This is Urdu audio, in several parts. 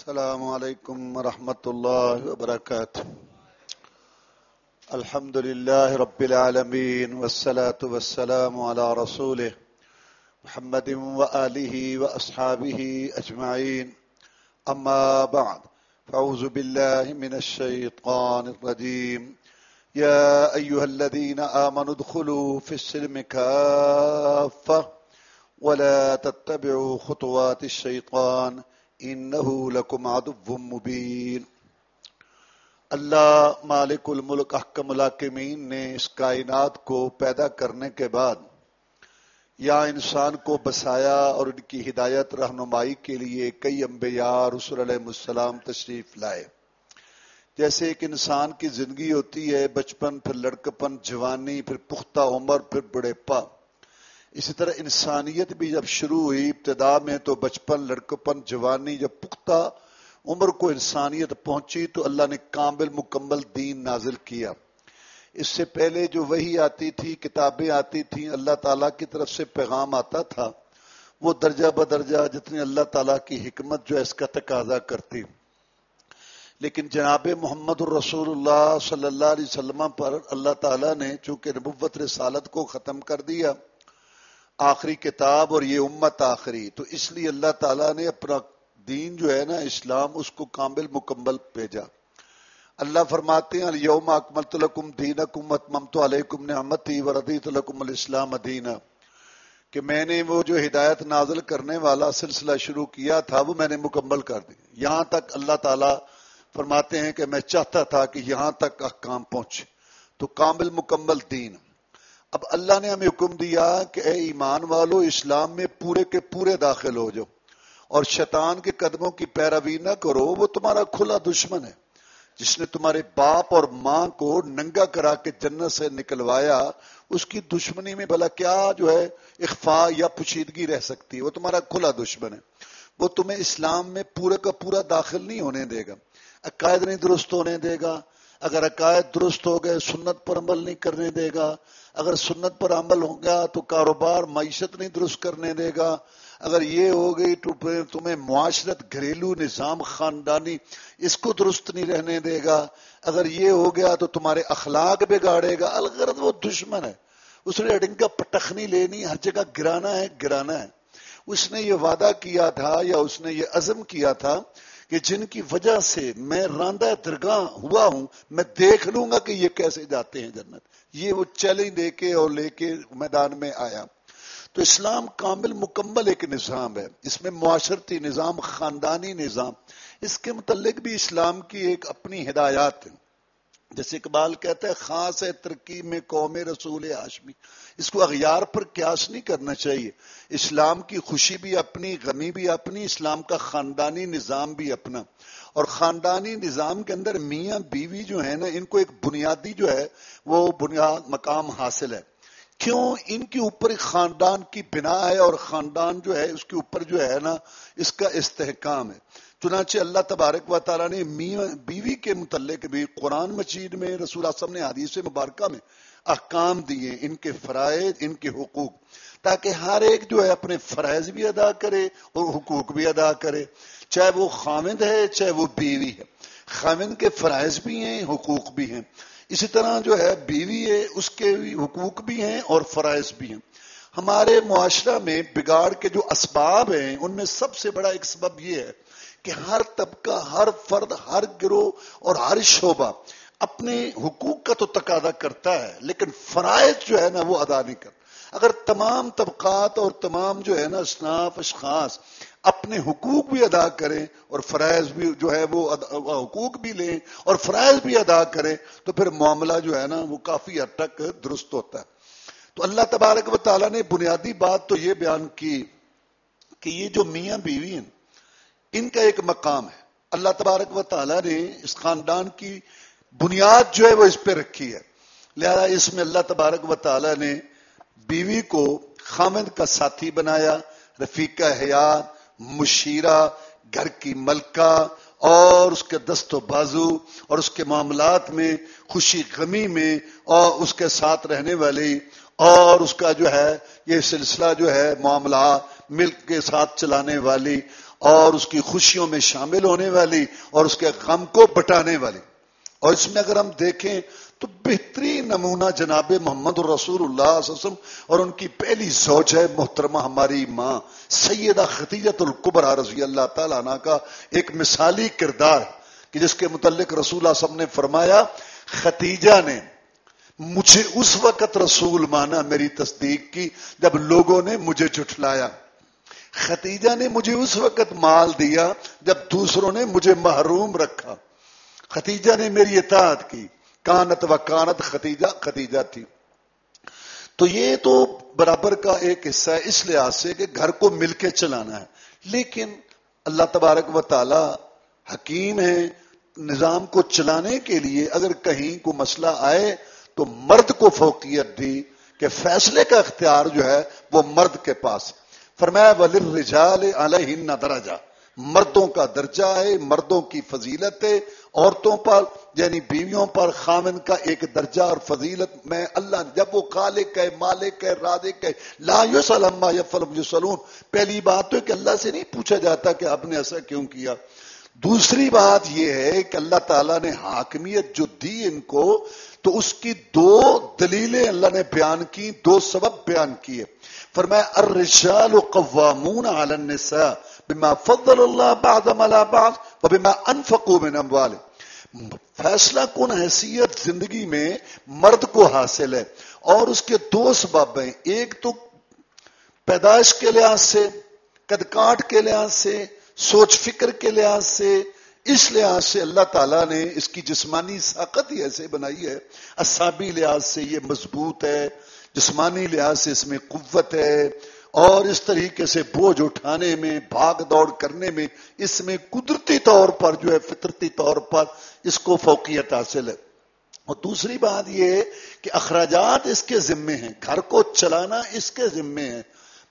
السلام عليكم ورحمة الله وبركاته الحمد لله رب العالمين والصلاة والسلام على رسوله محمد وآله وأصحابه أجمعين أما بعد فأعوذ بالله من الشيطان الرجيم يا أيها الذين آمنوا ادخلوا في السلم كافة ولا تتبعوا خطوات الشيطان انہو لکم عدو مبین اللہ مالک الملک احکم الحاکمین نے اس کائنات کو پیدا کرنے کے بعد یا انسان کو بسایا اور ان کی ہدایت رہنمائی کے لیے کئی انبیاء رسول علیہ السلام تشریف لائے۔ جیسے ایک انسان کی زندگی ہوتی ہے، بچپن، پھر لڑکپن، جوانی، پھر پختہ عمر، پھر بڑے پا اسی طرح انسانیت بھی جب شروع ہوئی، ابتدا میں تو بچپن، لڑکپن، جوانی جب پختہ عمر کو انسانیت پہنچی تو اللہ نے کامل مکمل دین نازل کیا۔ اس سے پہلے جو وہی آتی تھی، کتابیں آتی تھیں، اللہ تعالیٰ کی طرف سے پیغام آتا تھا، وہ درجہ بدرجہ جتنی اللہ تعالیٰ کی حکمت جو ہے اس کا تقاضا کرتی۔ لیکن جناب محمد الرسول اللہ صلی اللہ علیہ وسلم پر اللہ تعالیٰ نے چونکہ نبوت رسالت کو ختم کر دیا آخری کتاب اور یہ امت آخری۔ تو اس لیے اللہ تعالیٰ نے اپنا دین جو ہے نا، اسلام، اس کو کامل مکمل بھیجا۔ اللہ فرماتے ہیں یوم اکملت لکم دینکم اتممت علیکم نعمتی وردیت لکم الاسلام دینا۔ کہ میں نے وہ جو ہدایت نازل کرنے والا سلسلہ شروع کیا تھا، وہ میں نے مکمل کر دی۔ یہاں تک اللہ تعالیٰ فرماتے ہیں کہ میں چاہتا تھا کہ یہاں تک احکام پہنچے۔ تو کامل مکمل دین۔ اب اللہ نے ہمیں حکم دیا کہ اے ایمان والو، اسلام میں پورے کے پورے داخل ہو جاؤ اور شیطان کے قدموں کی پیروی نہ کرو، وہ تمہارا کھلا دشمن ہے۔ جس نے تمہارے باپ اور ماں کو ننگا کرا کے جنت سے نکلوایا، اس کی دشمنی میں بھلا کیا جو ہے اخفا یا پوشیدگی رہ سکتی ہے؟ وہ تمہارا کھلا دشمن ہے۔ وہ تمہیں اسلام میں پورے کا پورا داخل نہیں ہونے دے گا۔ عقائد نہیں درست ہونے دے گا۔ اگر عقائد درست ہو گئے، سنت پر عمل نہیں کرنے دے گا۔ اگر سنت پر عمل ہو گیا تو کاروبار معیشت نہیں درست کرنے دے گا۔ اگر یہ ہو گئی تو تمہیں معاشرت گھریلو نظام خاندانی اس کو درست نہیں رہنے دے گا۔ اگر یہ ہو گیا تو تمہارے اخلاق بگاڑے گا۔ الغرض وہ دشمن ہے۔ اس نے اڈنگ کا پٹخنی لینی، ہر جگہ گرانا ہے گرانا ہے۔ اس نے یہ وعدہ کیا تھا یا اس نے یہ عزم کیا تھا کہ جن کی وجہ سے میں راندہ درگاہ ہوا ہوں، میں دیکھ لوں گا کہ یہ کیسے جاتے ہیں جنت۔ یہ وہ چیلنج دے کے اور لے کے میدان میں آیا۔ تو اسلام کامل مکمل ایک نظام ہے۔ اس میں معاشرتی نظام، خاندانی نظام۔ اس کے متعلق بھی اسلام کی ایک اپنی ہدایات ہے جیسے اقبال کہتا ہے، خاص ہے ترکیب میں قوم رسول ہاشمی اس کو اغیار پر قیاس نہیں کرنا چاہیے۔ اسلام کی خوشی بھی اپنی، غمی بھی اپنی، اسلام کا خاندانی نظام بھی اپنا۔ اور خاندانی نظام کے اندر میاں، بیوی جو ہے نا، ان کو ایک بنیادی جو ہے، وہ بنیاد، مقام حاصل ہے۔ کیوں؟ ان کے اوپر خاندان کی بنا ہے اور خاندان جو ہے، اس کے اوپر جو ہے نا، اس کا استحکام ہے۔ چنانچہ اللہ تبارک و تعالیٰ نے میاں بیوی کے متعلق بھی قرآن مجید میں رسول اعظم نے حدیث مبارکہ میں احکام دیے ان کے فرائض، ان کے حقوق، تاکہ ہر ایک جو ہے اپنے فرائض بھی ادا کرے اور حقوق بھی ادا کرے۔ چاہے وہ خامد ہے، چاہے وہ بیوی ہے۔ خامد کے فرائض بھی ہیں، حقوق بھی ہیں۔ اسی طرح جو ہے بیوی ہے، اس کے حقوق بھی ہیں اور فرائض بھی ہیں۔ ہمارے معاشرہ میں بگاڑ کے جو اسباب ہیں، ان میں سب سے بڑا ایک سبب یہ ہے کہ ہر طبقہ، ہر فرد، ہر گروہ اور ہر شعبہ اپنے حقوق کا تو تقاضا کرتا ہے، لیکن فرائض جو ہے نا وہ ادا نہیں کرتا۔ اگر تمام طبقات اور تمام جو ہے نا اسناف اشخاص اپنے حقوق بھی ادا کریں اور فرائض بھی جو ہے وہ حقوق بھی لیں اور فرائض بھی ادا کریں، تو پھر معاملہ جو ہے نا وہ کافی حد تک درست ہوتا ہے۔ تو اللہ تبارک و تعالیٰ نے بنیادی بات تو یہ بیان کی کہ یہ جو میاں بیوی ہیں ان کا ایک مقام ہے۔ اللہ تبارک و تعالیٰ نے اس خاندان کی بنیاد جو ہے وہ اس پہ رکھی ہے۔ لہذا اس میں اللہ تبارک و تعالیٰ نے بیوی کو خامد کا ساتھی بنایا، رفیقہ حیات مشیرہ، گھر کی ملکہ اور اس کے دست و بازو اور اس کے معاملات میں خوشی غمی میں اور اس کے ساتھ رہنے والی اور اس کا جو ہے یہ سلسلہ جو ہے معاملات ملک کے ساتھ چلانے والی اور اس کی خوشیوں میں شامل ہونے والی اور اس کے غم کو بٹانے والی۔ اور اس میں اگر ہم دیکھیں تو بہترین نمونہ جناب محمد الرسول اللہ صلی اللہ علیہ وسلم اور ان کی پہلی زوج ہے محترمہ ہماری ماں سیدہ خطیجت القبرہ رضی اللہ تعالیٰ عنہ کا ایک مثالی کردار کہ جس کے متعلق رسول اللہ صلی اللہ علیہ وسلم نے فرمایا ختیجہ نے مجھے اس وقت رسول مانا میری تصدیق کی جب لوگوں نے مجھے جٹلایا ختیجہ نے مجھے اس وقت مال دیا جب دوسروں نے مجھے محروم رکھا۔ ختیجہ نے میری اطاعت کی۔ کانت و کانت ختیجہ ختیجہ تھی۔ تو یہ تو برابر کا ایک حصہ ہے، اس لحاظ سے کہ گھر کو مل کے چلانا ہے۔ لیکن اللہ تبارک و تعالی حکیم ہے نظام کو چلانے کے لیے۔ اگر کہیں کو مسئلہ آئے تو مرد کو فوقیت دی کہ فیصلے کا اختیار جو ہے وہ مرد کے پاس۔ فرمایا ولر رجال درجہ. مردوں کا درجہ ہے، مردوں کی فضیلت ہے، عورتوں پر یعنی بیویوں پر خامن کا ایک درجہ اور فضیلت میں اللہ جب وہ خالق ہے، مالک ہے، رازق ہے، لا یسل اما یفلم یسلون پہلی بات تو کہ اللہ سے نہیں پوچھا جاتا کہ آپ نے ایسا کیوں کیا. دوسری بات یہ ہے کہ اللہ تعالیٰ نے حاکمیت جو دی ان کو تو اس کی دو دلیلیں اللہ نے بیان کی، دو سبب بیان کیے۔ فرمایا، الرجال قوامون علی النساء بما فضل اللہ بعضهم على بعض وبما انفقوا من اموال۔ فیصلہ کن حیثیت زندگی میں مرد کو حاصل ہے اور اس کے دو سبب ہیں۔ ایک تو پیدائش کے لحاظ سے، قد کاٹ کے لحاظ سے، سوچ فکر کے لحاظ سے اس لحاظ سے اللہ تعالیٰ نے اس کی جسمانی ساقت ہی ایسے بنائی ہے اصابی لحاظ سے یہ مضبوط ہے، جسمانی لحاظ سے اس میں قوت ہے اور اس طریقے سے بوجھ اٹھانے میں، بھاگ دوڑ کرنے میں، اس میں قدرتی طور پر جو ہے، فطرتی طور پر اس کو فوقیت حاصل ہے۔ اور دوسری بات یہ کہ اخراجات اس کے ذمے ہیں، گھر کو چلانا اس کے ذمے ہیں۔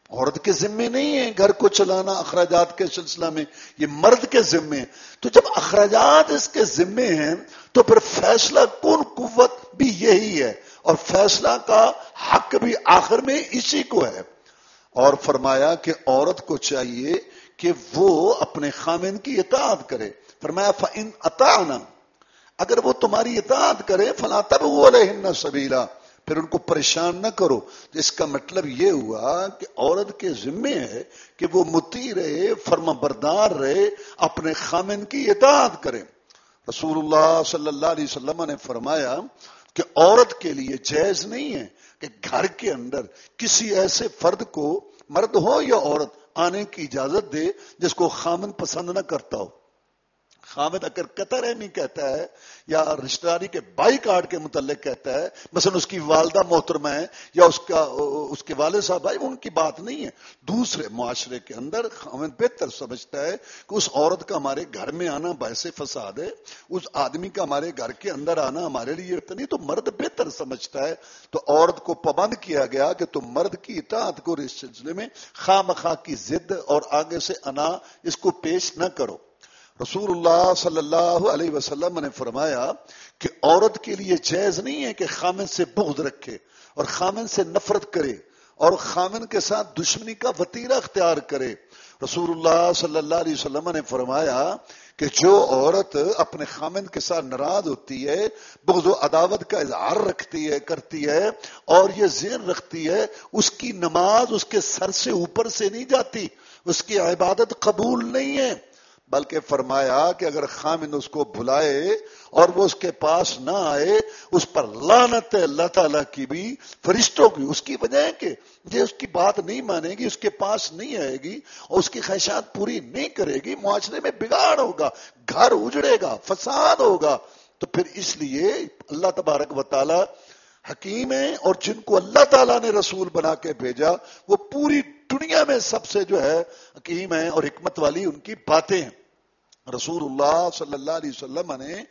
عورت کے ذمے نہیں ہے گھر کو چلانا اخراجات کے سلسلہ میں، یہ مرد کے ذمے تو جب اخراجات اس کے ذمے ہیں، تو پھر فیصلہ کون قوت بھی یہی ہے۔ اور فیصلہ کا حق بھی آخر میں اسی کو ہے۔ اور فرمایا کہ عورت کو چاہیے کہ وہ اپنے خامن کی اطاعت کرے۔ فرمایا فن اطاعنا اگر وہ تمہاری اطاعت کرے، فلا تب وہ سبیلا پھر ان کو پریشان نہ کرو۔ اس کا مطلب یہ ہوا کہ عورت کے ذمے ہے کہ وہ متی رہے فرما بردار رہے، اپنے خامن کی اطاعت کرے۔ رسول اللہ صلی اللہ علیہ وسلم نے فرمایا کہ عورت کے لیے جائز نہیں ہے کہ گھر کے اندر کسی ایسے فرد کو مرد ہو یا عورت آنے کی اجازت دے جس کو خامن پسند نہ کرتا ہو۔ خامد اگر قطر رحمی کہتا ہے یا رشتہ داری کے بائی کارڈ کے متعلق کہتا ہے، مثلا اس کی والدہ محترمہ ہے یا اس کا، اس کے والد صاحب بھائی، ان کی بات نہیں ہے۔ دوسرے معاشرے کے اندر خامد بہتر سمجھتا ہے کہ اس عورت کا ہمارے گھر میں آنا باعث فساد ہے، اس آدمی کا ہمارے گھر کے اندر آنا ہمارے لیے نہیں، تو مرد بہتر سمجھتا ہے۔ تو عورت کو پابند کیا گیا کہ تم مرد کی اطاعت کو اس سلسلے میں خواہ مخواہ کی ضد اور آگے سے انا اس کو پیش نہ کرو۔ رسول اللہ صلی اللہ علیہ وسلم نے فرمایا کہ عورت کے لیے جائز نہیں ہے کہ خامن سے بغض رکھے اور خامن سے نفرت کرے اور خامن کے ساتھ دشمنی کا وطیرہ اختیار کرے۔ رسول اللہ صلی اللہ علیہ وسلم نے فرمایا کہ جو عورت اپنے خامن کے ساتھ ناراض ہوتی ہے، بغض و عداوت کا اظہار رکھتی ہے، کرتی ہے اور یہ ذہن رکھتی ہے، اس کی نماز اس کے سر سے اوپر سے نہیں جاتی، اس کی عبادت قبول نہیں ہے۔ بلکہ فرمایا کہ اگر خامن اس کو بلائے اور وہ اس کے پاس نہ آئے، اس پر لانت ہے اللہ تعالیٰ کی بھی فرشتوں کی، اس کی وجہ ہے کہ یہ اس کی بات نہیں مانے گی، اس کے پاس نہیں آئے گی اور اس کی خواہشات پوری نہیں کرے گی، معاشرے میں بگاڑ ہوگا، گھر اجڑے گا، فساد ہوگا۔ تو پھر اس لیے اللہ تبارک و تعالیٰ حکیم ہے اور جن کو اللہ تعالیٰ نے رسول بنا کے بھیجا، وہ پوری دنیا میں سب سے جو ہے حکیم ہے اور حکمت والی ان کی باتیں ہیں۔ رسول اللہ صلی اللہ علیہ وسلم نے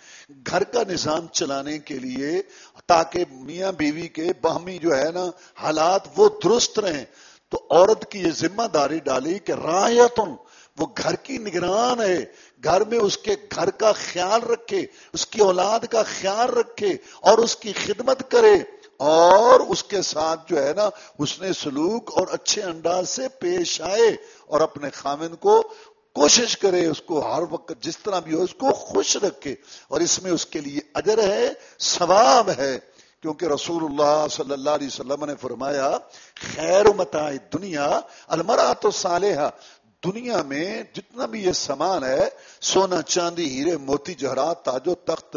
گھر کا نظام چلانے کے لیے تاکہ میاں بیوی کے باہمی جو ہے نا حالات وہ درست رہیں، تو عورت کی یہ ذمہ داری ڈالی کہ رایتن وہ گھر کی نگران ہے، گھر میں اس کے گھر کا خیال رکھے، اس کی اولاد کا خیال رکھے اور اس کی خدمت کرے اور اس کے ساتھ جو ہے نا اس نے سلوک اور اچھے انداز سے پیش آئے اور اپنے خامن کو کوشش کرے اس کو ہر وقت جس طرح بھی ہو، اس کو خوش رکھے۔ اور اس میں اس کے لیے اجر ہے، ثواب ہے۔ کیونکہ رسول اللہ صلی اللہ علیہ وسلم نے فرمایا، خیر متا دنیا المرا تو صالحہ دنیا میں جتنا بھی یہ سامان ہے، سونا، چاندی، ہیرے، موتی جہرات تاجو تخت،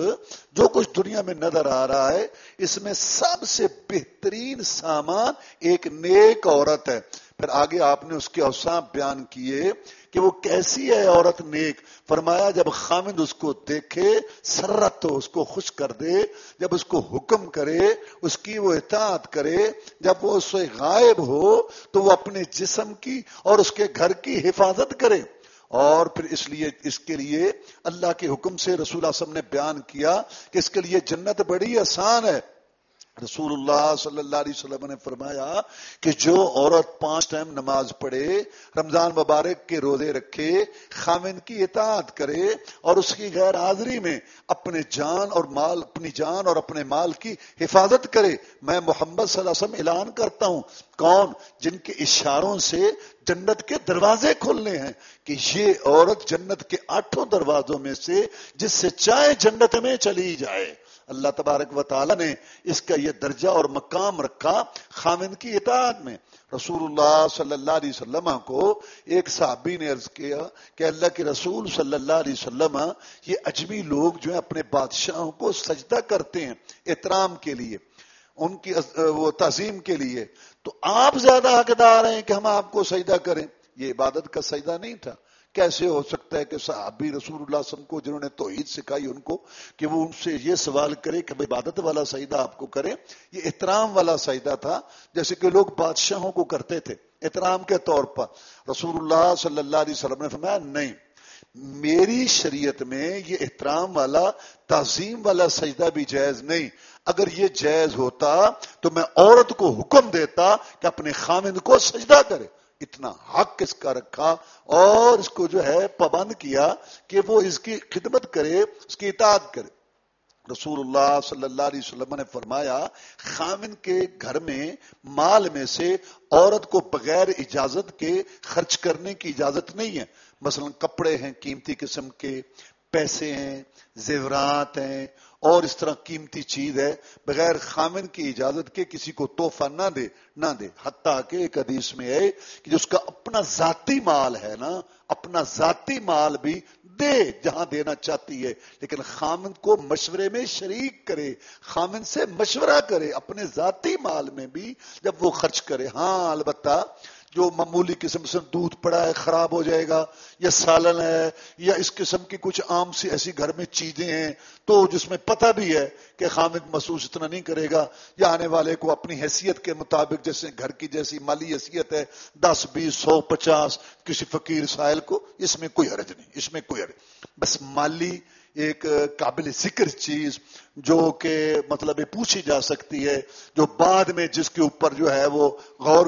جو کچھ دنیا میں نظر آ رہا ہے، اس میں سب سے بہترین سامان ایک نیک عورت ہے۔ پھر آگے آپ نے اس کے اوسام بیان کیے کہ وہ کیسی ہے عورت نیک۔ فرمایا جب خامد اس کو دیکھے، سرت تو اس کو خوش کر دے۔ جب اس کو حکم کرے، اس کی وہ اطاعت کرے، جب وہ اس سے غائب ہو، تو وہ اپنے جسم کی اور اس کے گھر کی حفاظت کرے۔ اور پھر اس لیے، اس کے لیے اللہ کے حکم سے رسول اعظم نے بیان کیا کہ اس کے لیے جنت بڑی آسان ہے۔ رسول اللہ صلی اللہ علیہ وسلم نے فرمایا کہ جو عورت پانچ ٹائم نماز پڑھے، رمضان مبارک کے روزے رکھے، خامن کی اطاعت کرے اور اس کی غیر حاضری میں اپنے جان اور مال، اپنی جان اور اپنے مال کی حفاظت کرے، میں محمد صلی اللہ علیہ وسلم اعلان کرتا ہوں، کون؟ جن کے اشاروں سے جنت کے دروازے کھولنے ہیں کہ یہ عورت جنت کے آٹھوں دروازوں میں سے، جس سے چاہے جنت میں چلی جائے۔ اللہ تبارک و تعالی نے اس کا یہ درجہ اور مقام رکھا خامن کی اطاعت میں۔ رسول اللہ صلی اللہ علیہ وسلم کو ایک صحابی نے عرض کیا کہ اللہ کے رسول صلی اللہ علیہ وسلم یہ اجمی لوگ جو ہیں اپنے بادشاہوں کو سجدہ کرتے ہیں احترام کے لیے، ان کی وہ تعظیم کے لیے۔ تو آپ زیادہ حقدار ہیں کہ ہم آپ کو سجدہ کریں۔ یہ عبادت کا سجدہ نہیں تھا۔ کیسے ہو سکتا ہے کہ صحابی رسول اللہ صلی اللہ علیہ وسلم کو جنہوں نے توحید سکھائی ان کو کہ وہ ان سے یہ سوال کرے کہ عبادت والا سجدہ آپ کو کرے یہ احترام والا سجدہ تھا، جیسے کہ لوگ بادشاہوں کو کرتے تھے۔ احترام کے طور پر رسول اللہ صلی اللہ علیہ وسلم نے فرمایا، نہیں، میری شریعت میں یہ احترام والا، تعظیم والا سجدہ بھی جائز نہیں۔ اگر یہ جائز ہوتا تو میں عورت کو حکم دیتا کہ اپنے خامند کو سجدہ کرے۔ اتنا حق اس کا رکھا اور اس کو جو ہے پابند کیا کہ وہ اس کی خدمت کرے، اس کی اطاعت کرے۔ رسول اللہ صلی اللہ علیہ وسلم نے فرمایا، خامن کے گھر میں، مال میں سے عورت کو بغیر اجازت کے خرچ کرنے کی اجازت نہیں ہے۔ مثلا کپڑے ہیں، قیمتی قسم کے پیسے ہیں، زیورات ہیں، اور اس طرح قیمتی چیز ہے، بغیر خامن کی اجازت کے کسی کو توحفہ نہ دے نہ دے۔ حتیٰ کہ ایک حدیث میں ہے کہ جس کا اپنا ذاتی مال ہے نا، اپنا ذاتی مال بھی دے جہاں دینا چاہتی ہے، لیکن خامن کو مشورے میں شریک کرے، خامن سے مشورہ کرے اپنے ذاتی مال میں بھی جب وہ خرچ کرے۔ ہاں البتہ جو معمولی قسم سے دودھ پڑا ہے، خراب ہو جائے گا، یا سالن ہے، یا اس قسم کی کچھ عام سی ایسی گھر میں چیزیں ہیں، تو جس میں پتہ بھی ہے کہ خامد محسوس اتنا نہیں کرے گا، یا آنے والے کو اپنی حیثیت کے مطابق جیسے گھر کی جیسی مالی حیثیت ہے، دس، بیس، سو، پچاس، کسی فقیر سائل کو، اس میں کوئی حرج نہیں، اس میں کوئی حرج بس مالی ایک قابل ذکر چیز جو کہ مطلب پوچھی جا سکتی ہے، جو بعد میں جس کے اوپر جو ہے وہ غور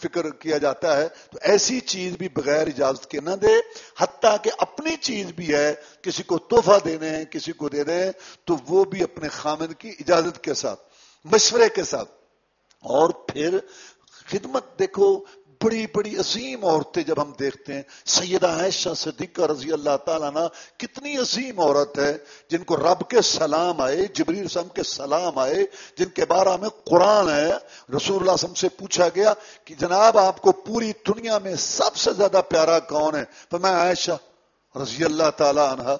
فکر کیا جاتا ہے، تو ایسی چیز بھی بغیر اجازت کے نہ دے۔ حتیٰ کہ اپنی چیز بھی ہے، کسی کو تحفہ دینے ہیں، کسی کو دے رہے ہیں تو وہ بھی اپنے خامد کی اجازت کے ساتھ، مشورے کے ساتھ۔ اور پھر خدمت دیکھو بڑی بڑی عظیم عورتیں جب ہم دیکھتے ہیں، سیدہ عائشہ صدیقہ رضی اللہ تعالیٰ نا کتنی عظیم عورت ہے، جن کو رب کے سلام آئے، جبریل رسم کے سلام آئے، جن کے بارے میں قرآن ہے۔ رسول اللہ وسلم سے پوچھا گیا کہ جناب آپ کو پوری دنیا میں سب سے زیادہ پیارا کون ہے؟ تو میں عائشہ رضی اللہ تعالیٰ عنہ۔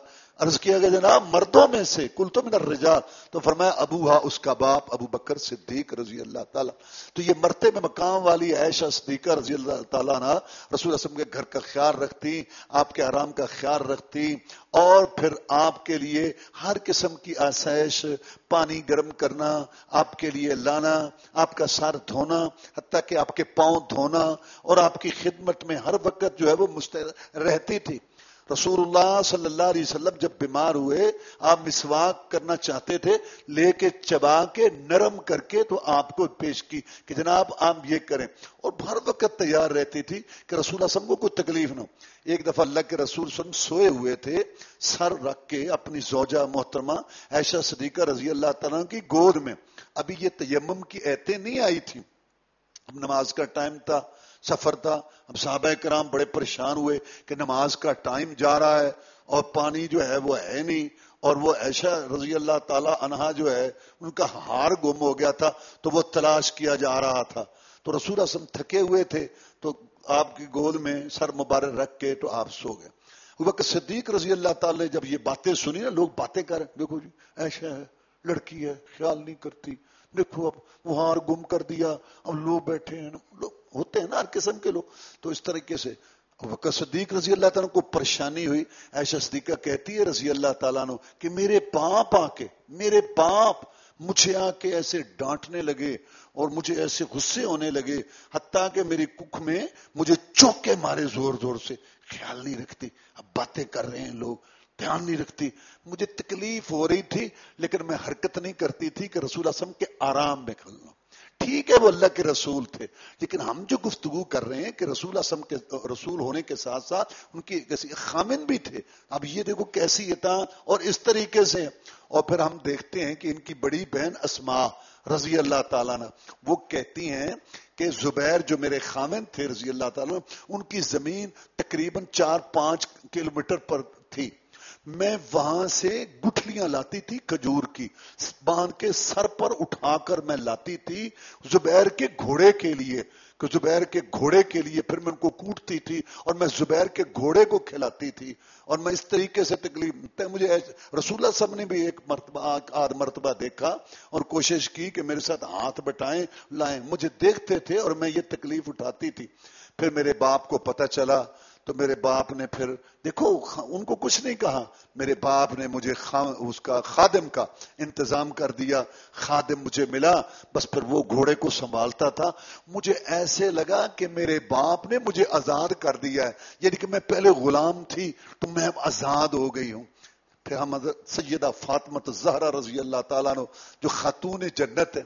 عرض کیا گیا، جناب، مردوں میں سے کل تو من الرجال، تو فرمایا ابو ہا اس کا باپ، ابو بکر صدیق رضی اللہ تعالیٰ۔ تو یہ مرتے میں مقام والی عائشہ صدیقہ رضی اللہ تعالیٰ نا، رسول اسلم کے گھر کا خیال رکھتی، آپ کے آرام کا خیال رکھتی، اور پھر آپ کے لیے ہر قسم کی آسائش، پانی گرم کرنا، آپ کے لیے لانا، آپ کا سار دھونا، حتیٰ کہ آپ کے پاؤں دھونا، اور آپ کی خدمت میں ہر وقت جو ہے وہ مستعد رہتی تھی۔ رسول اللہ صلی اللہ علیہ وسلم جب بیمار ہوئے، آپ مسواک کرنا چاہتے تھے، لے کے چبا کے نرم کر کے تو آپ کو پیش کی کہ جناب آپ یہ کریں۔ اور ہر وقت تیار رہتی تھی کہ رسول اللہ کو کوئی تکلیف نہ ہو۔ ایک دفعہ اللہ کے رسول وسلم سوئے ہوئے تھے، سر رکھ کے اپنی زوجہ محترمہ ایشا صدیقہ رضی اللہ تعالیٰ کی گود میں۔ ابھی یہ تیمم کی ایتیں نہیں آئی تھی نماز کا ٹائم تھا۔ سفر تھا۔ اب صحابہ کرام بڑے پریشان ہوئے کہ نماز کا ٹائم جا رہا ہے اور پانی جو ہے وہ ہے نہیں۔ اور وہ ایشا رضی اللہ تعالی عنہا جو ہے، ان کا ہار گم ہو گیا تھا، تو وہ تلاش کیا جا رہا تھا۔ تو رسول اسم تھکے ہوئے تھے۔ تو آپ کی گود میں سر مبارک رکھ کے تو آپ سو گئے۔ وقت صدیق رضی اللہ تعالی نے جب یہ باتیں سنی نا، لوگ باتیں کر دیکھو جی ایسا ہے، لڑکی ہے، خیال نہیں کرتی۔ دیکھو اب وہاں گم کر دیا۔ اب لوگ بیٹھے ہیں۔ لوگ ہوتے ہیں نا ہر قسم کے لوگ۔ تو اس طریقے سے وقت صدیق رضی اللہ تعالیٰ کو پریشانی ہوئی۔ ایسا صدیقہ کہتی ہے رضی اللہ تعالیٰ نے کہ میرے پاپ آ کے، میرے پاپ مجھے آ کے ایسے ڈانٹنے لگے اور مجھے ایسے غصے ہونے لگے، حتیٰ کہ میری کک میں مجھے چوکے مارے زور زور سے۔ خیال نہیں رکھتی۔ اب باتیں کر رہے ہیں لوگ، دھیان نہیں رکھتی۔ مجھے تکلیف ہو رہی تھی، لیکن میں حرکت نہیں کرتی تھی کہ رسول اسم کے آرام میں کھل لوں۔ ٹھیک ہے وہ اللہ کے رسول تھے، لیکن ہم جو گفتگو کر رہے ہیں کہ رسول اسم کے رسول ہونے کے ساتھ ساتھ ان کی خامن بھی تھے۔ اب یہ دیکھو کیسی تھا اور اس طریقے سے۔ اور پھر ہم دیکھتے ہیں کہ ان کی بڑی بہن اسما رضی اللہ تعالیٰ نے وہ کہتی ہیں کہ زبیر جو میرے خامن تھے رضی اللہ تعالیٰ ان کی زمین تقریباً چار پانچ کلومیٹر پر تھی۔ میں وہاں سے گٹھلیاں لاتی تھی کھجور کی۔ باندھ کے سر پر اٹھا کر میں لاتی تھی زبیر کے گھوڑے کے لیے۔ کہ زبیر کے گھوڑے کے لیے پھر میں ان کو کوٹتی تھی اور میں زبیر کے گھوڑے کو کھلاتی تھی۔ اور میں اس طریقے سے تکلیف مجھے رسول اللہ صاحب نے بھی ایک مرتبہ آدھ مرتبہ دیکھا اور کوشش کی کہ میرے ساتھ ہاتھ بٹائیں، لائیں۔ مجھے دیکھتے تھے اور میں یہ تکلیف اٹھاتی تھی۔ پھر میرے باپ کو پتا چلا تو میرے باپ نے پھر، دیکھو ان کو کچھ نہیں کہا۔ میرے باپ نے مجھے اس کا خادم کا انتظام کر دیا۔ خادم مجھے ملا۔ بس پھر وہ گھوڑے کو سنبھالتا تھا۔ مجھے ایسے لگا کہ میرے باپ نے مجھے آزاد کر دیا ہے۔ یعنی کہ میں پہلے غلام تھی تو میں اب آزاد ہو گئی ہوں۔ پھر ہم سیدہ فاطمت زہرا رضی اللہ تعالیٰ نے جو خاتون جنت ہے،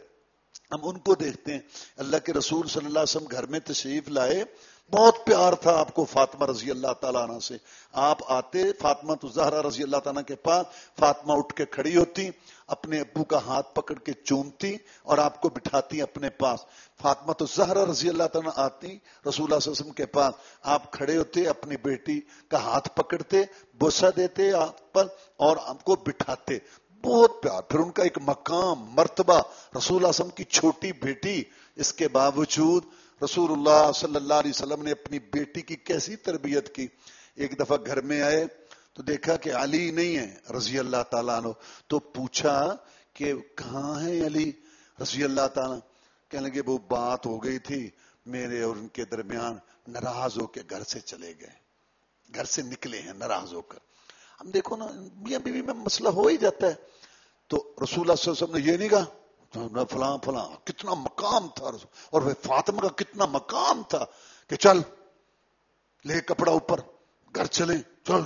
ہم ان کو دیکھتے ہیں۔ اللہ کے رسول صلی اللہ علیہ وسلم گھر میں تشریف لائے۔ بہت پیار تھا آپ کو فاطمہ رضی اللہ تعالیٰ عنہ سے۔ آپ آتے، فاطمہ تو زہرا رضی اللہ تعالیٰ کے پاس، فاطمہ اٹھ کے کھڑی ہوتی، اپنے ابو کا ہاتھ پکڑ کے چومتی اور آپ کو بٹھاتی اپنے پاس۔ فاطمہ تو زہرا رضی اللہ تعالیٰ آتی، رسول اللہ صلی اللہ علیہ وسلم کے پاس۔ آپ کھڑے ہوتے، اپنی بیٹی کا ہاتھ پکڑتے بوسا دیتے آپ پر اور آپ کو بٹھاتے۔ بہت پیار۔ پھر ان کا ایک مقام، مرتبہ رسول اللہ علیہ وسلم کی چھوٹی بیٹی، اس کے باوجود رسول اللہ صلی اللہ علیہ وسلم نے اپنی بیٹی کی کیسی تربیت کی؟ ایک دفعہ گھر میں آئے تو دیکھا کہ علی نہیں ہے، رضی اللہ تعالیٰ عنہ، تو پوچھا کہ کہاں ہے علی؟ رضی اللہ تعالیٰ کہنے لگے، وہ بات ہو گئی تھی میرے اور ان کے درمیان، ناراض ہو کے گھر سے چلے گئے۔ گھر سے نکلے ہیں، ناراض ہو کر۔ ہم دیکھو نا، میاں بیوی میں مسئلہ ہو ہی جاتا ہے۔ تو رسول اللہ صلی اللہ علیہ وسلم نے یہ نہیں کہا فلاں فلاں، کتنا مقام تھا اور وہ فاطمہ کا کتنا مقام تھا کہ چل، لے کپڑا اوپر، گھر چلے چل۔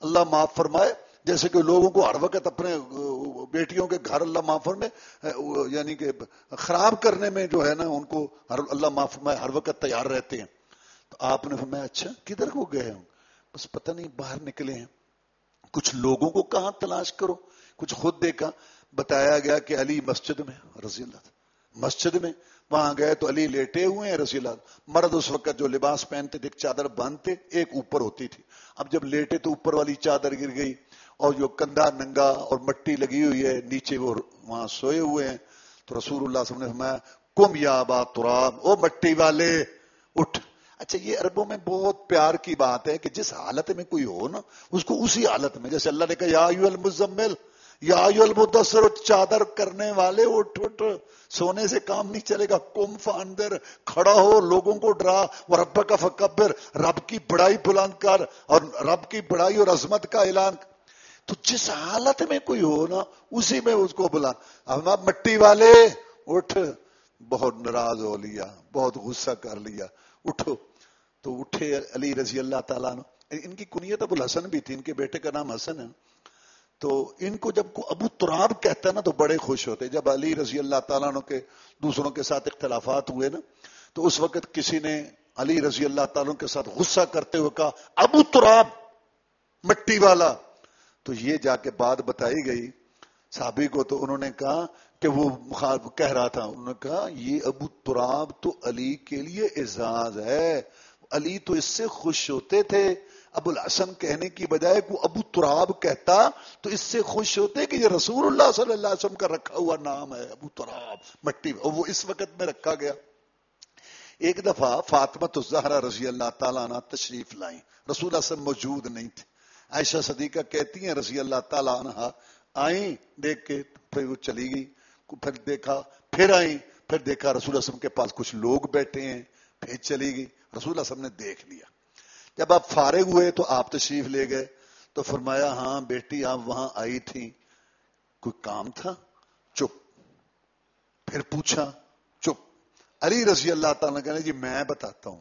اللہ معاف فرمائے، جیسے کہ لوگوں کو ہر وقت اپنے بیٹیوں کے گھر اللہ معاف فرمائے یعنی کہ خراب کرنے میں جو ہے نا، ان کو ہر اللہ معاف فرمائے، ہر وقت تیار رہتے ہیں۔ تو آپ نے فرمایا اچھا کدھر کو گئے ہوں؟ بس پتہ نہیں، باہر نکلے ہیں۔ کچھ لوگوں کو کہاں تلاش کرو؟ کچھ خود دیکھا۔ بتایا گیا کہ علی مسجد میں، رضی اللہ مسجد میں وہاں گئے تو علی لیٹے ہوئے ہیں، رضی اللہ مرد اس وقت جو لباس پہنتے تھے، ایک چادر باندھتے، ایک اوپر ہوتی تھی۔ اب جب لیٹے تو اوپر والی چادر گر گئی اور جو کندھا، ننگا اور مٹی لگی ہوئی ہے، نیچے وہ وہاں سوئے ہوئے ہیں۔ تو رسول اللہ صلی اللہ علیہ وسلم نے فرمایا، کم یا با تراب، او مٹی والے، اٹھ۔ اچھا یہ عربوں میں بہت پیار کی بات ہے کہ جس حالت میں کوئی ہو نا، اس کو اسی حالت میں، جیسے اللہ نے کہا، یا المزمل یا المدثر چادر کرنے والے، اٹھ اٹھ، سونے سے کام نہیں چلے گا کم فاندر کھڑا ہو، لوگوں کو ڈرا وہ رب کا فکبر، رب کی بڑائی بلند کر، اور رب کی بڑائی اور عظمت کا اعلان۔ تو جس حالت میں کوئی ہو نا، اسی میں اس کو بلا۔ اب مٹی والے، اٹھ، بہت ناراض ہو لیا، بہت غصہ کر لیا۔ اٹھو۔ تو اٹھے علی رضی اللہ تعالیٰ نے ان کی کنیت ابو الحسن بھی تھی، ان کے بیٹے کا نام حسن ہے۔ تو ان کو جب ابو تراب کہتا ہے نا تو بڑے خوش ہوتے جب علی رضی اللہ تعالیٰ عنہ کے دوسروں کے ساتھ اختلافات ہوئے نا، تو اس وقت کسی نے علی رضی اللہ تعالیٰ کے ساتھ غصہ کرتے ہوئے کہا، ابو تراب، مٹی والا۔ تو یہ جا کے بات بتائی گئی صحابی کو، تو انہوں نے کہا کہ وہ کہہ رہا تھا۔ انہوں نے کہا، یہ ابو تراب تو علی کے لیے اعزاز ہے، علی تو اس سے خوش ہوتے تھے۔ ابو الحسن کہنے کی بجائے کو ابو تراب کہتا تو اس سے خوش ہوتے کہ یہ رسول اللہ صلی اللہ علیہ وسلم کا رکھا ہوا نام ہے ابو تراب، مٹی وہ اس وقت میں رکھا گیا۔ ایک دفعہ فاطمت الزہرا رضی اللہ تعالیٰ عنہ تشریف لائیں۔ رسول اللہ وسلم موجود نہیں تھے۔ عائشہ صدیقہ کہتی ہیں رضی اللہ تعالیٰ عنہ، آئیں دیکھ کے پھر وہ چلی گئی۔ پھر دیکھا، پھر آئیں۔ پھر دیکھا رسول اللہ وسلم کے پاس کچھ لوگ بیٹھے ہیں۔ پھر چلی گئی۔ رسول اللہ وسلم نے دیکھ لیا۔ جب آپ فارغ ہوئے تو آپ تشریف لے گئے تو فرمایا ہاں بیٹی، آپ وہاں آئی تھی۔ کوئی کام تھا؟ چپ۔ پھر پوچھا، چپ۔ علی رضی اللہ تعالیٰ کہنے جی میں بتاتا ہوں۔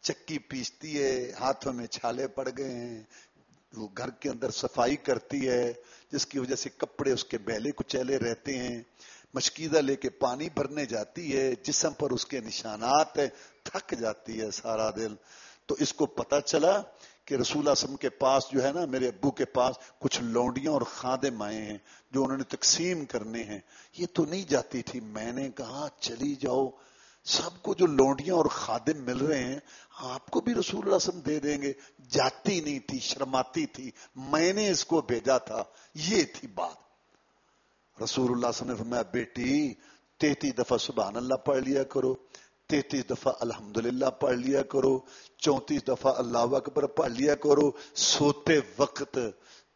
چکی پیستی ہے، ہاتھوں میں چھالے پڑ گئے ہیں۔ وہ گھر کے اندر صفائی کرتی ہے، جس کی وجہ سے کپڑے اس کے بیلے کچیلے رہتے ہیں۔ مشکیزہ لے کے پانی بھرنے جاتی ہے، جسم پر اس کے نشانات ہے تھک جاتی ہے سارا دل تو اس کو پتا چلا کہ رسول اعظم کے پاس جو ہے نا، میرے ابو کے پاس کچھ لونڈیاں اور خادم آئے ہیں جو انہوں نے تقسیم کرنے ہیں۔ یہ تو نہیں جاتی تھی۔ میں نے کہا، چلی جاؤ۔ سب کو جو لونڈیاں اور خادم مل رہے ہیں، آپ کو بھی رسول اللہ وسلم دے دیں گے۔ جاتی نہیں تھی، شرماتی تھی۔ میں نے اس کو بھیجا تھا۔ یہ تھی بات۔ رسول اللہ وسلم نے فرمایا، بیٹی، تیتی دفعہ سبحان اللہ پڑھ لیا کرو۔ تینتیس دفعہ الحمدللہ پڑھ لیا کرو، چونتیس دفعہ اللہ اکبر پڑھ لیا کرو، سوتے وقت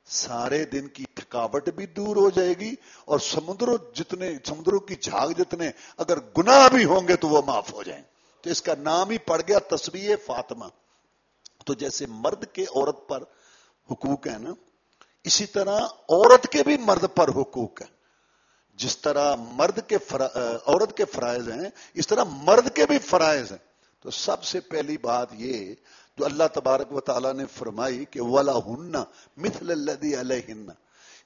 سارے دن کی تھکاوٹ بھی دور ہو جائے گی اور سمندروں جتنے، سمندروں کی جھاگ جتنے اگر گناہ بھی ہوں گے تو وہ معاف ہو جائیں۔ تو اس کا نام ہی پڑ گیا تصویر فاطمہ۔ تو جیسے مرد کے عورت پر حقوق ہے نا، اسی طرح عورت کے بھی مرد پر حقوق ہے جس طرح مرد کے فرا... عورت کے فرائض ہیں، اس طرح مرد کے بھی فرائض ہیں۔ تو سب سے پہلی بات یہ جو اللہ تبارک و تعالیٰ نے فرمائی کہ ولا ہن مثل الذي علیہن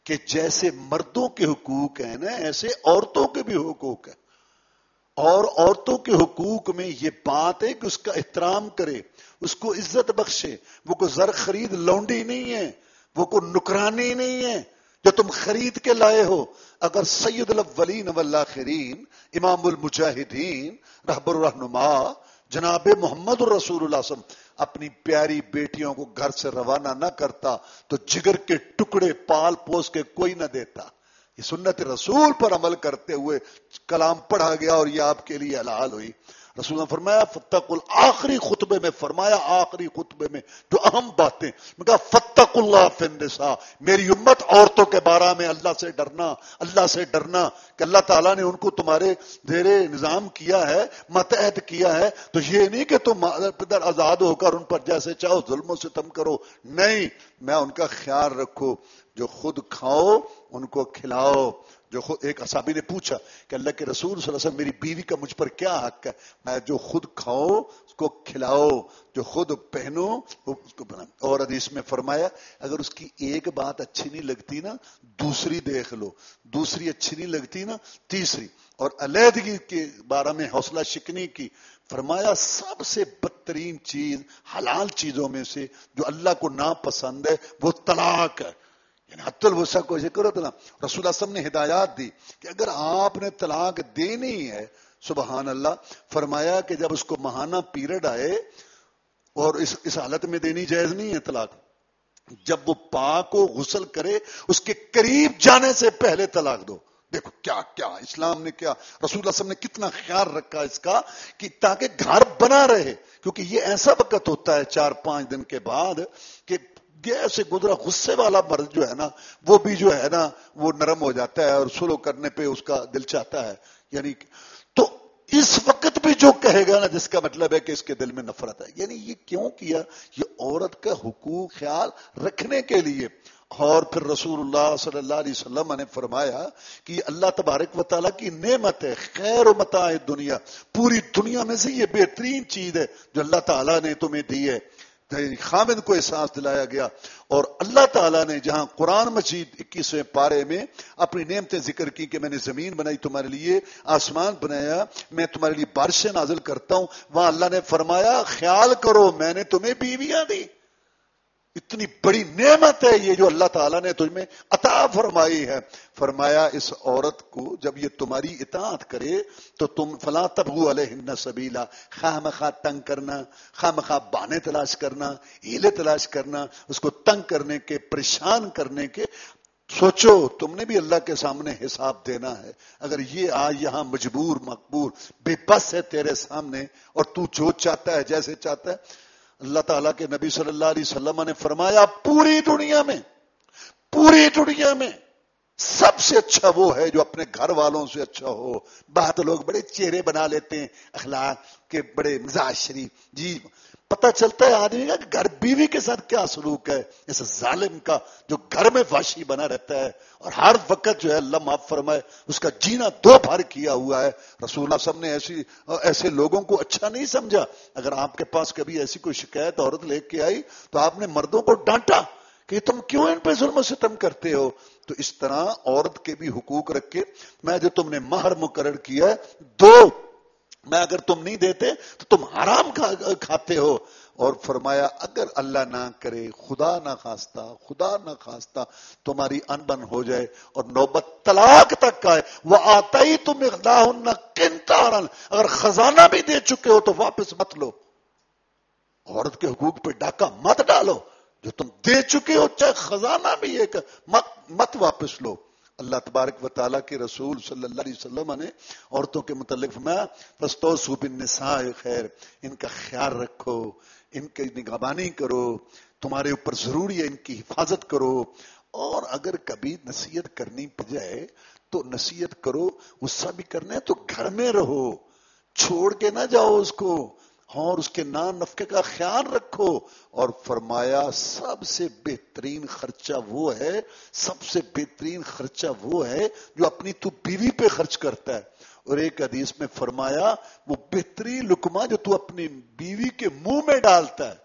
کہ جیسے مردوں کے حقوق ہیں نا، ایسے عورتوں کے بھی حقوق ہیں۔ اور عورتوں کے حقوق میں یہ بات ہے کہ اس کا احترام کرے، اس کو عزت بخشے۔ وہ کو زر خرید، لونڈی نہیں ہے، وہ کو نکرانی نہیں ہے۔ جو تم خرید کے لائے ہو۔ اگر سید الاولین والآخرین، امام المجاہدین، رہبر الرحنما جناب محمد الرسول اللہ صلی اللہ علیہ وسلم اپنی پیاری بیٹیوں کو گھر سے روانہ نہ کرتا، تو جگر کے ٹکڑے پال پوس کے کوئی نہ دیتا۔ یہ سنت رسول پر عمل کرتے ہوئے کلام پڑھا گیا اور یہ آپ کے لیے حلال ہوئی۔ رسول نے فرمایا فتق آخری خطبے میں فرمایا، آخری خطبے میں جو اہم باتیں۔ میں کہا فتق اللہ فنسا میری امت عورتوں کے بارے میں اللہ سے ڈرنا، اللہ سے ڈرنا کہ اللہ تعالیٰ نے ان کو تمہارے زیر نظام کیا ہے، متحد کیا ہے۔ تو یہ نہیں کہ تم پدر آزاد ہو کر ان پر جیسے چاہو ظلم و ستم کرو۔ نہیں، میں ان کا خیال رکھو، جو خود کھاؤ، ان کو کھلاؤ۔ جو خود ایک اصابی نے پوچھا کہ اللہ کے رسول صلی اللہ علیہ وسلم، میری بیوی کا مجھ پر کیا حق ہے؟ میں جو خود کھاؤ اس کو کھلاؤ جو خود پہنو اس کو بنا اور حدیث میں فرمایا، اگر اس کی ایک بات اچھی نہیں لگتی نا، دوسری دیکھ لو۔ دوسری اچھی نہیں لگتی نا، تیسری۔ اور علیحدگی کے بارے میں حوصلہ شکنی کی۔ فرمایا، سب سے بدترین چیز، حلال چیزوں میں سے جو اللہ کو ناپسند ہے، وہ طلاق ہے۔ یعنی حت الوسا کو ذکر ہوتا رسول اللہ نے ہدایات دی کہ اگر آپ نے طلاق دینی ہے، سبحان اللہ، فرمایا کہ جب اس کو ماہانہ پیریڈ آئے اور اس اس حالت میں دینی جائز نہیں ہے طلاق، جب وہ پاک کو غسل کرے، اس کے قریب جانے سے پہلے طلاق دو۔ دیکھو کیا کیا، اسلام نے کیا، رسول اللہ وسلم نے کتنا خیال رکھا اس کا کہ تاکہ گھر بنا رہے، کیونکہ یہ ایسا وقت ہوتا ہے چار پانچ دن کے بعد کہ سے گزرا غصے والا مرد جو ہے نا، وہ بھی جو ہے نا، وہ نرم ہو جاتا ہے اور سلو کرنے پہ اس کا دل چاہتا ہے۔ یعنی تو اس وقت بھی جو کہے گا نا، جس کا مطلب ہے کہ اس کے دل میں نفرت ہے۔ یعنی یہ کیوں کیا؟ یہ عورت کا حقوق خیال رکھنے کے لیے۔ اور پھر رسول اللہ صلی اللہ علیہ وسلم نے فرمایا کہ اللہ تبارک و تعالیٰ کی نعمت ہے، خیر و متا دنیا۔ پوری دنیا میں سے یہ بہترین چیز ہے جو اللہ تعالیٰ نے تمہیں دی ہے۔ خامد کو احساس دلایا گیا اور اللہ تعالیٰ نے جہاں قرآن مجید اکیسویں پارے میں اپنی نعمتیں ذکر کی کہ میں نے زمین بنائی تمہارے لیے، آسمان بنایا، میں تمہارے لیے بارشیں نازل کرتا ہوں، وہاں اللہ نے فرمایا، خیال کرو میں نے تمہیں بیویاں دی اتنی بڑی نعمت ہے یہ جو اللہ تعالیٰ نے تجھ میں عطا فرمائی ہے۔ فرمایا، اس عورت کو جب یہ تمہاری اطاعت کرے تو تم فلاں تبغو علیہ سبیلا خواہ مخواہ تنگ کرنا خواہ مخواہ بانے تلاش کرنا، ہیلے تلاش کرنا، اس کو تنگ کرنے کے، پریشان کرنے کے۔ سوچو، تم نے بھی اللہ کے سامنے حساب دینا ہے۔ اگر یہ آ یہاں مجبور، مقبول، بے بس ہے تیرے سامنے اور تو جو چاہتا ہے، جیسے چاہتا ہے اللہ تعالیٰ کے نبی صلی اللہ علیہ وسلم نے فرمایا، پوری دنیا میں، پوری دنیا میں سب سے اچھا وہ ہے جو اپنے گھر والوں سے اچھا ہو۔ بات لوگ بڑے چہرے بنا لیتے ہیں اخلاق کے بڑے مزاج شریف۔ جی پتہ چلتا ہے آدمی کا کہ گھر بیوی کے ساتھ کیا سلوک ہے۔ اس ظالم کا جو گھر میں فاشی بنا رہتا ہے اور ہر وقت جو ہے اللہ معاف فرمائے، اس کا جینا دو بھر کیا ہوا ہے۔ رسول اللہ سب نے ایسی، ایسے لوگوں کو اچھا نہیں سمجھا۔ اگر آپ کے پاس کبھی ایسی کوئی شکایت عورت لے کے آئی تو آپ نے مردوں کو ڈانٹا کہ تم کیوں ان پہ ظلم سے تم کرتے ہو؟ تو اس طرح عورت کے بھی حقوق رکھ کے میں جو تم نے مہر مقرر کیا ہے، دو۔ میں اگر تم نہیں دیتے تو تم حرام کھاتے ہو۔ اور فرمایا، اگر اللہ نہ کرے، خدا نہ خواستہ، خدا نہ خواستہ تمہاری انبن ہو جائے اور نوبت طلاق تک آئے۔ وہ آتا ہی تم اقدام اگر خزانہ بھی دے چکے ہو تو واپس مت لو۔ عورت کے حقوق پہ ڈاکہ مت ڈالو۔ جو تم دے چکے ہو، چاہے خزانہ بھی ایک مت مت واپس لو۔ اللہ تبارک و تعالیٰ کے رسول صلی اللہ علیہ وسلم نے عورتوں کے متعلق نساء خیر، ان کا خیال رکھو، ان کی نگہبانی کرو، تمہارے اوپر ضروری ہے ان کی حفاظت کرو۔ اور اگر کبھی نصیحت کرنی پڑ جائے، تو نصیحت کرو، غصہ بھی کرنا ہے تو گھر میں رہو، چھوڑ کے نہ جاؤ اس کو۔ ہاں، اور اس کے نان نفقے کا خیال رکھو۔ اور فرمایا، سب سے بہترین خرچہ وہ ہے، سب سے بہترین خرچہ وہ ہے جو اپنی تو بیوی پہ خرچ کرتا ہے۔ اور ایک حدیث میں فرمایا، وہ بہترین لکما جو تو اپنی بیوی کے منہ میں ڈالتا ہے۔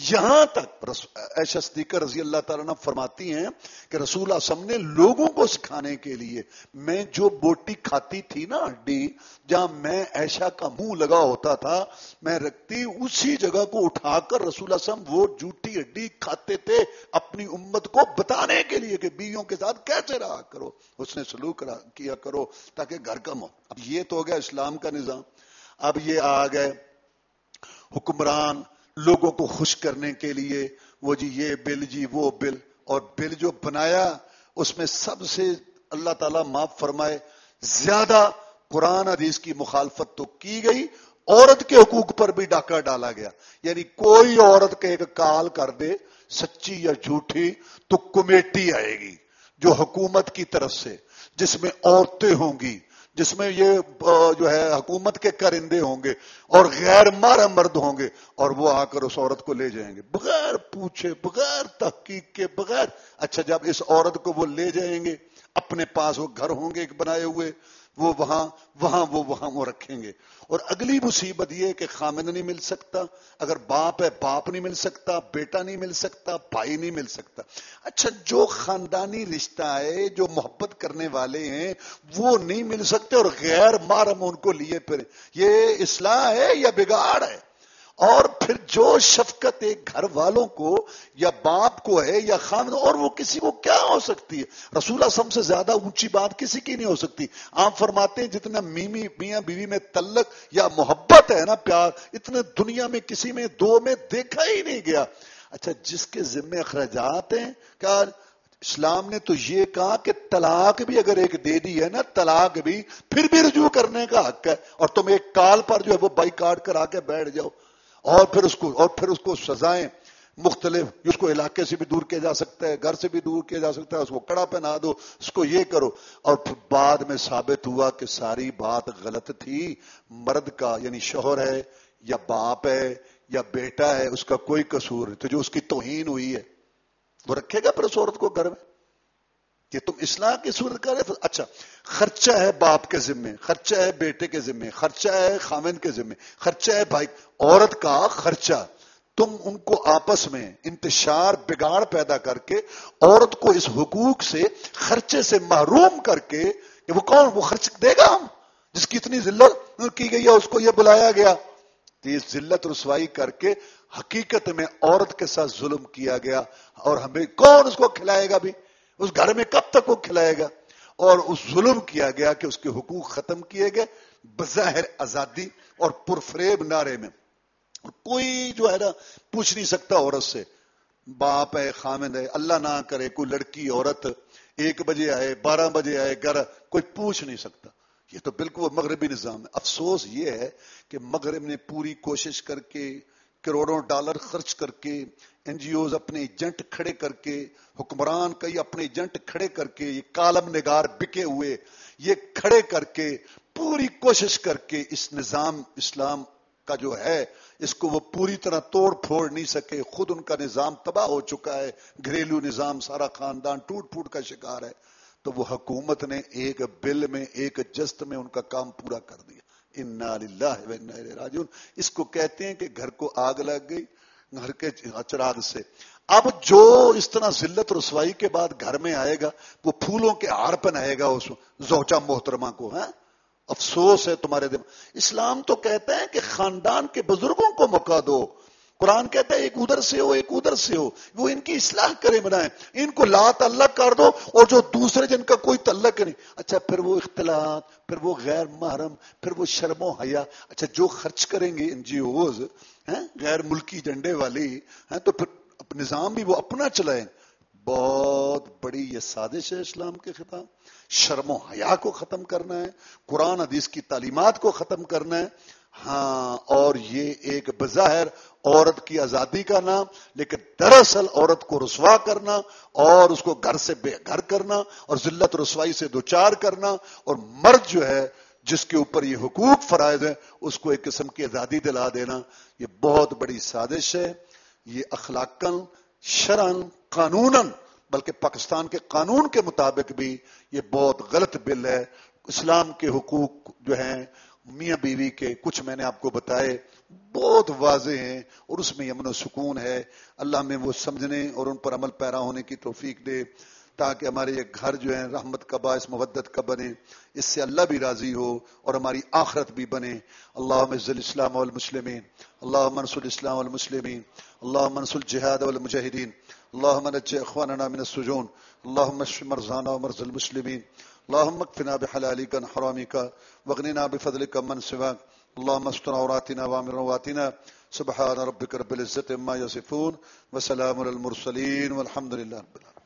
یہاں تک ایشا صدیقہ رضی اللہ تعالیٰ نے فرماتی ہیں کہ رسول اللہ نے لوگوں کو سکھانے کے لیے میں جو بوٹی کھاتی تھی نا ہڈی، جہاں میں ایشا کا منہ لگا ہوتا تھا، میں رکھتی اسی جگہ کو اٹھا کر رسول اللہ وہ جھوٹی ہڈی کھاتے تھے اپنی امت کو بتانے کے لیے کہ بیویوں کے ساتھ کیسے رہا کرو، اس نے سلوک کیا کرو تاکہ گھر کم ہو اب یہ تو ہو گیا اسلام کا نظام۔ اب یہ آ گئے حکمران لوگوں کو خوش کرنے کے لیے، وہ جی یہ بل جی وہ بل۔ اور بل جو بنایا، اس میں سب سے اللہ تعالیٰ معاف فرمائے۔ زیادہ قرآن حدیث کی مخالفت تو کی گئی، عورت کے حقوق پر بھی ڈاکہ ڈالا گیا۔ یعنی کوئی عورت کے ایک کال کر دے، سچی یا جھوٹی تو کمیٹی آئے گی جو حکومت کی طرف سے، جس میں عورتیں ہوں گی۔ جس میں یہ جو ہے، حکومت کے کرندے ہوں گے اور غیر مارا مرد ہوں گے اور وہ آ کر اس عورت کو لے جائیں گے۔ بغیر پوچھے، بغیر تحقیق کے، بغیر اچھا جب اس عورت کو وہ لے جائیں گے، اپنے پاس وہ گھر ہوں گے بنائے ہوئے وہ وہاں وہاں وہ وہاں وہ رکھیں گے۔ اور اگلی مصیبت یہ کہ خامن نہیں مل سکتا، اگر باپ ہے، باپ نہیں مل سکتا، بیٹا نہیں مل سکتا، بھائی نہیں مل سکتا۔ اچھا جو خاندانی رشتہ ہے، جو محبت کرنے والے ہیں، وہ نہیں مل سکتے اور غیر محرم ان کو لیے پھر یہ اصلاح ہے یا بگاڑ ہے؟ اور پھر جو شفقت ایک گھر والوں کو یا باپ کو ہے یا خان اور وہ کسی کو کیا ہو سکتی ہے؟ رسول سم سے زیادہ اونچی بات کسی کی نہیں ہو سکتی۔ آپ فرماتے ہیں جتنا میمی، میاں بیوی میں تلق یا محبت ہے نا، پیار، اتنے دنیا میں کسی میں، دو میں دیکھا ہی نہیں گیا۔ اچھا جس کے ذمے اخراجات ہیں، کیا اسلام نے تو یہ کہا کہ طلاق بھی اگر ایک دے دی ہے نا، طلاق بھی، پھر بھی رجوع کرنے کا حق ہے۔ اور تم ایک کال پر جو ہے وہ بائی کاٹ کر آ کے بیٹھ جاؤ۔ اور پھر اس کو اور پھر اس کو سزائیں مختلف، اس کو علاقے سے بھی دور کیا جا سکتا ہے، گھر سے بھی دور کیا جا سکتا ہے، اس کو کڑا پہنا دو، اس کو یہ کرو۔ اور پھر بعد میں ثابت ہوا کہ ساری بات غلط تھی۔ مرد کا یعنی شوہر ہے یا باپ ہے یا بیٹا ہے، اس کا کوئی قصور تو جو اس کی توہین ہوئی ہے، وہ رکھے گا پھر اس عورت کو گھر میں؟ کہ تم اسلام کی صورت کر رہے اچھا خرچہ ہے باپ کے ذمے، خرچہ ہے بیٹے کے ذمے، خرچہ ہے خامن کے ذمے، خرچہ ہے بھائی، عورت کا خرچہ۔ تم ان کو آپس میں انتشار، بگاڑ پیدا کر کے عورت کو اس حقوق سے، خرچے سے محروم کر کے کہ وہ کون؟ وہ خرچ دے گا ہم، جس کی اتنی ذلت کی گئی ہے، اس کو یہ بلایا گیا۔ تو یہ ذلت رسوائی کر کے حقیقت میں عورت کے ساتھ ظلم کیا گیا اور ہمیں کون اس کو کھلائے گا بھی؟ اس گھر میں کب تک وہ کھلائے گا؟ اور اس ظلم کیا گیا کہ اس کے حقوق ختم کیے گئے بظاہر آزادی اور پرفریب نعرے میں؟ کوئی جو ہے نا پوچھ نہیں سکتا عورت سے، باپ ہے، خامد ہے، اللہ نہ کرے، کوئی لڑکی، عورت ایک بجے آئے، بارہ بجے آئے گھر کوئی پوچھ نہیں سکتا۔ یہ تو بالکل مغربی نظام ہے۔ افسوس یہ ہے کہ مغرب نے پوری کوشش کر کے کروڑوں ڈالر خرچ کر کے این جی اوز اپنے ایجنٹ کھڑے کر کے، حکمران کئی اپنے ایجنٹ کھڑے کر کے، یہ کالم نگار بکے ہوئے، یہ کھڑے کر کے، پوری کوشش کر کے اس نظام اسلام کا جو ہے، اس کو وہ پوری طرح توڑ پھوڑ نہیں سکے۔ خود ان کا نظام تباہ ہو چکا ہے۔ گھریلو نظام سارا خاندان ٹوٹ پھوٹ کا شکار ہے۔ تو وہ حکومت نے ایک بل میں، ایک جست میں ان کا کام پورا کر دیا۔ راجون اس کو کہتے ہیں کہ گھر کو آگ لگ گئی، گھر کے چراغ سے۔ اب جو اس طرح ذلت رسوائی کے بعد گھر میں آئے گا، وہ پھولوں کے ہار پہنائے گا اس زوچا محترمہ کو ہے افسوس ہے تمہارے دن اسلام تو کہتا ہے کہ خاندان کے بزرگوں کو موقع دو۔ قرآن کہتا ہے ایک ادھر سے ہو، ایک ادھر سے ہو، وہ ان کی اصلاح کرے بنائے۔ ان کو لا تعلق کر دو اور جو دوسرے جن کا کوئی تعلق نہیں۔ اچھا پھر وہ اختلاط، پھر وہ غیر محرم، پھر وہ شرم و حیا۔ اچھا جو خرچ کریں گے ان جی اوز غیر ملکی جنڈے والی تو پھر نظام بھی وہ اپنا چلائیں۔ بہت بڑی یہ سازش ہے اسلام کے خطاب شرم و حیا کو ختم کرنا ہے، قرآن حدیث کی تعلیمات کو ختم کرنا ہے۔ ہاں اور یہ ایک بظاہر عورت کی آزادی کا نام، لیکن دراصل عورت کو رسوا کرنا اور اس کو گھر سے بے گھر کرنا اور ذلت رسوائی سے دوچار کرنا اور مرد جو ہے، جس کے اوپر یہ حقوق فرائض ہیں، اس کو ایک قسم کی آزادی دلا دینا، یہ بہت بڑی سازش ہے۔ یہ اخلاقن شرن قانون بلکہ پاکستان کے قانون کے مطابق بھی یہ بہت غلط بل ہے۔ اسلام کے حقوق جو ہیں، میاں بیوی کے، کچھ میں نے آپ کو بتائے۔ بہت واضح ہیں اور اس میں یمن و سکون ہے۔ اللہ میں وہ سمجھنے اور ان پر عمل پیرا ہونے کی توفیق دے تاکہ ہمارے یہ گھر جو ہیں، رحمت کا باعث مودت کا بنے۔ اس سے اللہ بھی راضی ہو اور ہماری آخرت بھی بنے۔ اللہ مزل اسلام والمسلمین۔ اللہ منصل اسلام والمسلمین۔ اللہ منصل جہاد والمجاہدین۔ اللہ منج اخواننا من السجون۔ اللہ مشف مرزانا ومرز المسلمین۔ اللهم اكفنا بحلالك عن حرامك واغننا من سواك اللهم استر عوراتنا وامر رواتنا. سبحان ربك رب العزة عما يصفون وسلام على المرسلين والحمد لله رب العالمين.